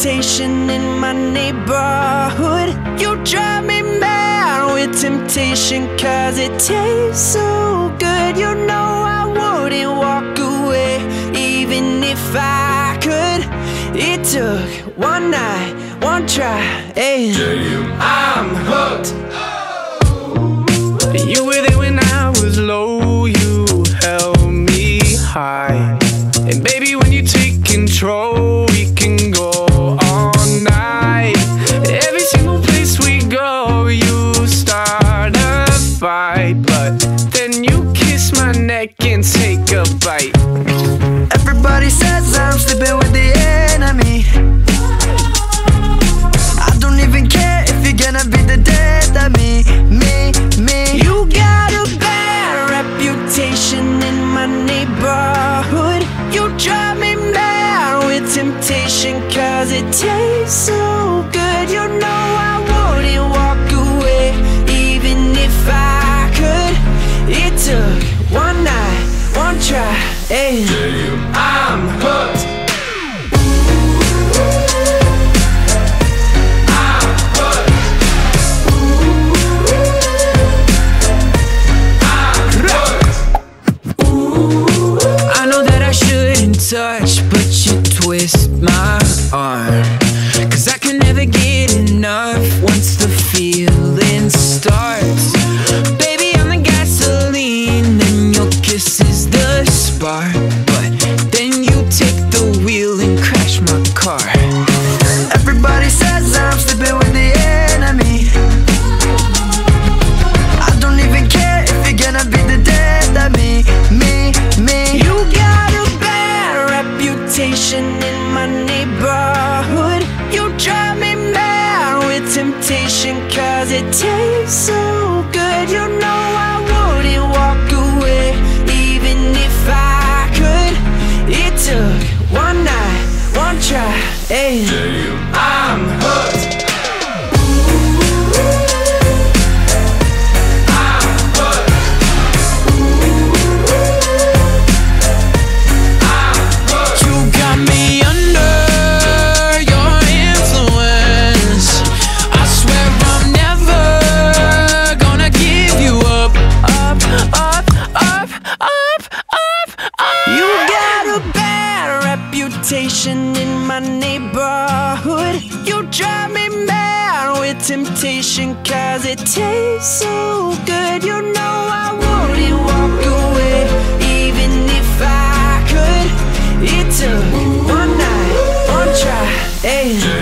reputation in my neighborhood. You drive me mad with temptation, cause it tastes so good. You know I wouldn't walk away, even if I could. It took one night, one try, and I'm hooked. You were there when I was low, you held me high. And baby, when you take control, we can go all night. Every single place we go, you start a fight. But then you kiss my neck and take a bite. Everybody says I'm sleeping with the enemy. I don't even care if you're gonna be the death of me, me, me. You got a bad reputation in my neighborhood. You drive me mad with cause it tastes so good. You know I wouldn't walk away, even if I could. It took one night, one try, and I'm hooked. I know that I shouldn't touch, Cause I can never get enough once the feeling starts. Baby, I'm the gasoline, and your kiss is the spark. But then you take the wheel and crash my car. Everybody says I'm sleeping with the enemy. I don't even care if you're gonna be the death of me, me, me. You got a bad reputation it tastes conversation in my neighborhood. You drive me mad with temptation, cause it tastes so good. You know I wouldn't walk away, even if I could. It's a one night, one try. Hey.